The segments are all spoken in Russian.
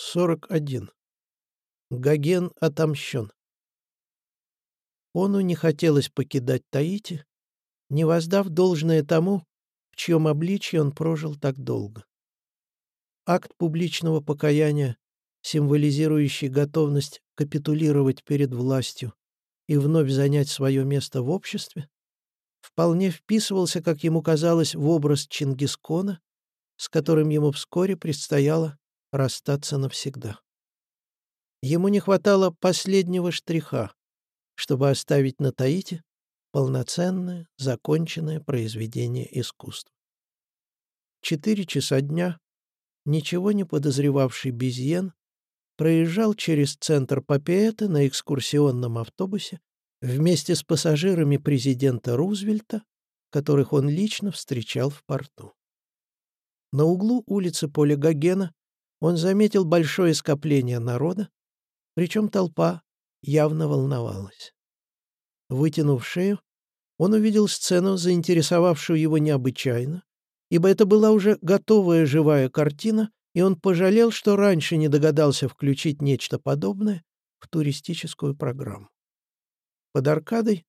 41. Гоген отомщен. Ону не хотелось покидать Таити, не воздав должное тому, в чьем обличье он прожил так долго. Акт публичного покаяния, символизирующий готовность капитулировать перед властью и вновь занять свое место в обществе, вполне вписывался, как ему казалось, в образ Чингисхона, с которым ему вскоре предстояло расстаться навсегда. Ему не хватало последнего штриха, чтобы оставить на Таите полноценное, законченное произведение искусства. Четыре часа дня ничего не подозревавший Безьен проезжал через центр Папиэта на экскурсионном автобусе вместе с пассажирами президента Рузвельта, которых он лично встречал в порту. На углу улицы Поля Гогена он заметил большое скопление народа, причем толпа явно волновалась. Вытянув шею, он увидел сцену, заинтересовавшую его необычайно, ибо это была уже готовая живая картина, и он пожалел, что раньше не догадался включить нечто подобное в туристическую программу. Под аркадой,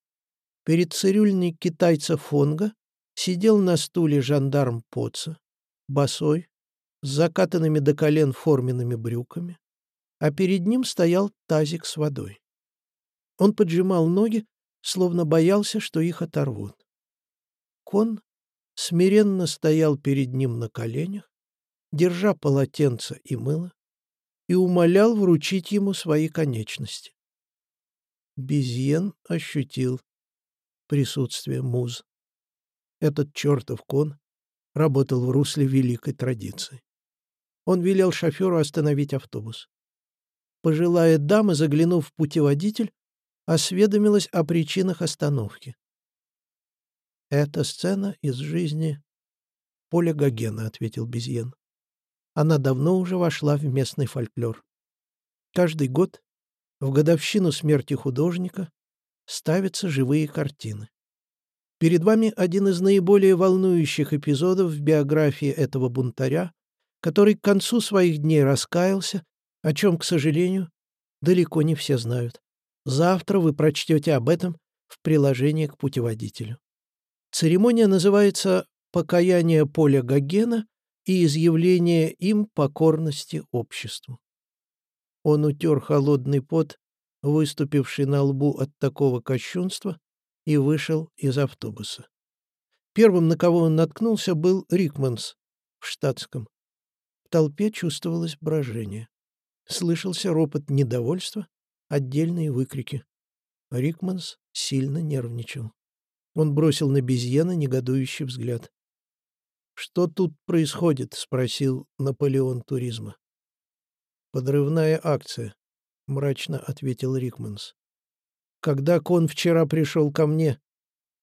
перед цирюльной китайца Фонга, сидел на стуле жандарм Поца, босой, с закатанными до колен форменными брюками, а перед ним стоял тазик с водой. Он поджимал ноги, словно боялся, что их оторвут. Кон смиренно стоял перед ним на коленях, держа полотенце и мыло, и умолял вручить ему свои конечности. Безьен ощутил присутствие муз. Этот чертов кон работал в русле великой традиции. Он велел шоферу остановить автобус. Пожилая дама, заглянув в путеводитель, осведомилась о причинах остановки. «Это сцена из жизни Поля Гогена», — ответил Безьен. Она давно уже вошла в местный фольклор. Каждый год, в годовщину смерти художника, ставятся живые картины. Перед вами один из наиболее волнующих эпизодов в биографии этого бунтаря, который к концу своих дней раскаялся, о чем, к сожалению, далеко не все знают. Завтра вы прочтете об этом в приложении к путеводителю. Церемония называется «Покаяние Поля Гогена и изъявление им покорности обществу». Он утер холодный пот, выступивший на лбу от такого кощунства, и вышел из автобуса. Первым, на кого он наткнулся, был Рикманс в штатском. В толпе чувствовалось брожение. Слышался ропот недовольства, отдельные выкрики. Рикманс сильно нервничал. Он бросил на Безьена негодующий взгляд. «Что тут происходит?» — спросил Наполеон туризма. «Подрывная акция», — мрачно ответил Рикманс. «Когда Кон вчера пришел ко мне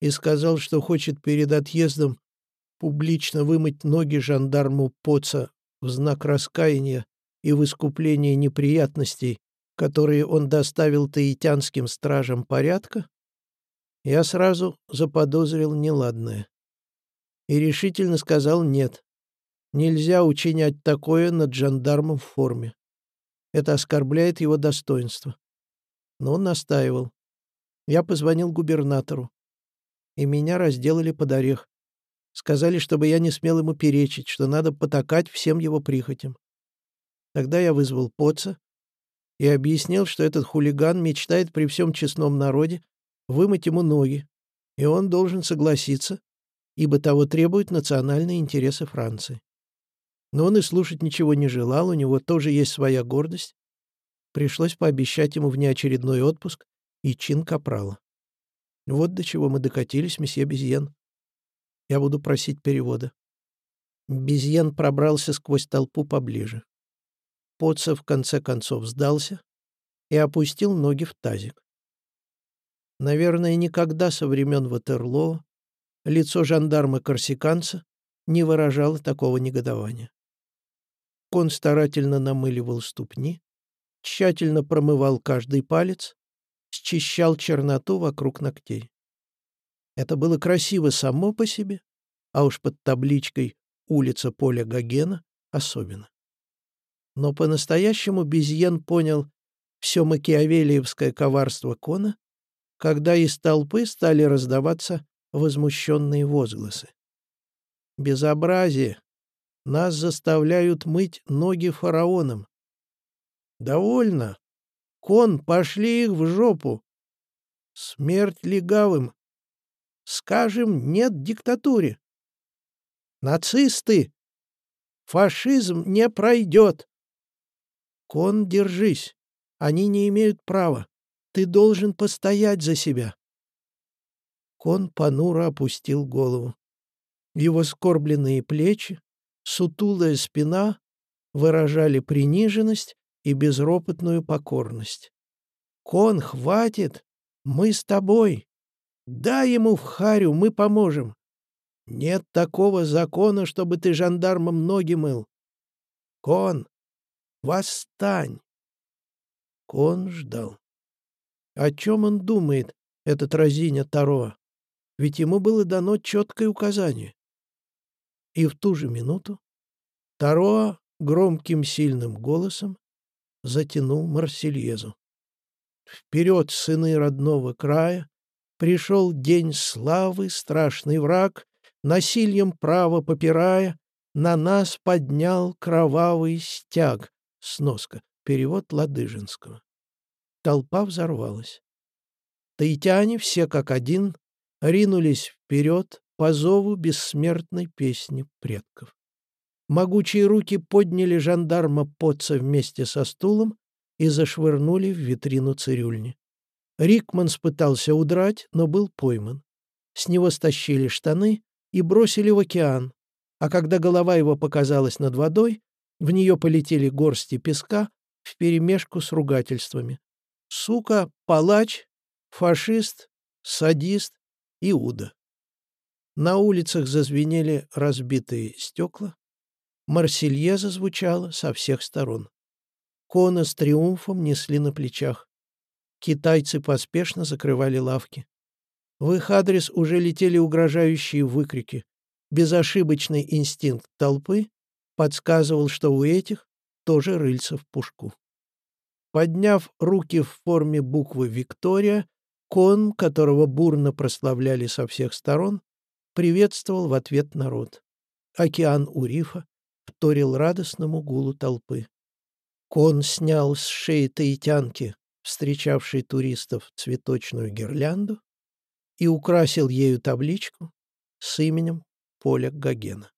и сказал, что хочет перед отъездом публично вымыть ноги жандарму Поца в знак раскаяния и в искупление неприятностей, которые он доставил таитянским стражам порядка, я сразу заподозрил неладное. И решительно сказал «нет». Нельзя учинять такое над жандармом в форме. Это оскорбляет его достоинство. Но он настаивал. Я позвонил губернатору. И меня разделали под орех. Сказали, чтобы я не смел ему перечить, что надо потакать всем его прихотям. Тогда я вызвал Поца и объяснил, что этот хулиган мечтает при всем честном народе вымыть ему ноги, и он должен согласиться, ибо того требуют национальные интересы Франции. Но он и слушать ничего не желал, у него тоже есть своя гордость. Пришлось пообещать ему внеочередной отпуск и чин капрала. Вот до чего мы докатились, месье Безьен. Я буду просить перевода». Безьен пробрался сквозь толпу поближе. Поца в конце концов сдался и опустил ноги в тазик. Наверное, никогда со времен Ватерлоо лицо жандарма-корсиканца не выражало такого негодования. Он старательно намыливал ступни, тщательно промывал каждый палец, счищал черноту вокруг ногтей. Это было красиво само по себе, а уж под табличкой «Улица Поля Гогена» особенно. Но по-настоящему Безьен понял все макиавелиевское коварство Кона, когда из толпы стали раздаваться возмущенные возгласы. «Безобразие! Нас заставляют мыть ноги фараонам!» «Довольно! Кон, пошли их в жопу! Смерть легавым! Скажем «нет» диктатуре!» «Нацисты! Фашизм не пройдет!» «Кон, держись! Они не имеют права! Ты должен постоять за себя!» Кон понуро опустил голову. Его скорбленные плечи, сутулая спина выражали приниженность и безропотную покорность. «Кон, хватит! Мы с тобой! Дай ему в харю, мы поможем! Нет такого закона, чтобы ты жандармом ноги мыл! Кон, восстань!» Кон ждал. О чем он думает, этот разиня Таро? Ведь ему было дано четкое указание. И в ту же минуту Таро громким сильным голосом затянул Марсельезу. Вперед, сыны родного края, пришел день славы, страшный враг, насильем право попирая, на нас поднял кровавый стяг. Сноска. Перевод Ладыжинского. Толпа взорвалась. Таитяне, все как один, ринулись вперед по зову бессмертной песни предков. Могучие руки подняли жандарма Поца вместе со стулом и зашвырнули в витрину цирюльни. Рикман пытался удрать, но был пойман. С него стащили штаны и бросили в океан, а когда голова его показалась над водой, в нее полетели горсти песка вперемешку с ругательствами. Сука, палач, фашист, садист, Иуда. На улицах зазвенели разбитые стекла, Марселье зазвучала со всех сторон. Кона с триумфом несли на плечах. Китайцы поспешно закрывали лавки. В их адрес уже летели угрожающие выкрики. Безошибочный инстинкт толпы подсказывал, что у этих тоже рыльца в пушку. Подняв руки в форме буквы «Виктория», Кон, которого бурно прославляли со всех сторон, приветствовал в ответ народ. Океан у рифа вторил радостному гулу толпы. Кон снял с шеи таитянки, встречавшей туристов, цветочную гирлянду и украсил ею табличку с именем Поля Гогена.